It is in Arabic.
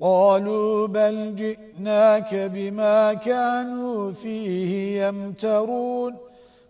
قالوا بل جئناك بما كانوا فيه يمترون